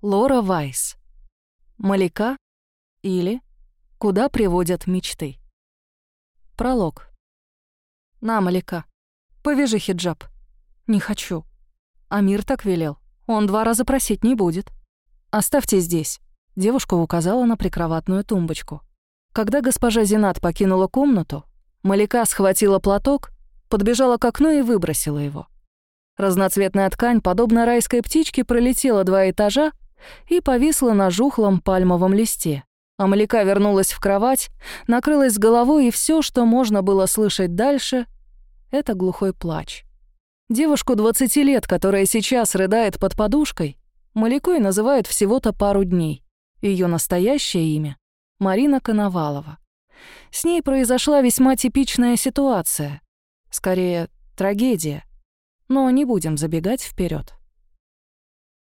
Лора Вайс. Маляка или Куда приводят мечты. Пролог. На, Маляка, повяжи хиджаб. Не хочу. Амир так велел. Он два раза просить не будет. Оставьте здесь. Девушка указала на прикроватную тумбочку. Когда госпожа Зинат покинула комнату, Маляка схватила платок, подбежала к окну и выбросила его. Разноцветная ткань, подобно райской птичке, пролетела два этажа и повисла на жухлом пальмовом листе. А Маляка вернулась в кровать, накрылась головой, и все, что можно было слышать дальше, — это глухой плач. Девушку 20 лет, которая сейчас рыдает под подушкой, Малякой называют всего-то пару дней. Ее настоящее имя — Марина Коновалова. С ней произошла весьма типичная ситуация. Скорее, трагедия. Но не будем забегать вперед.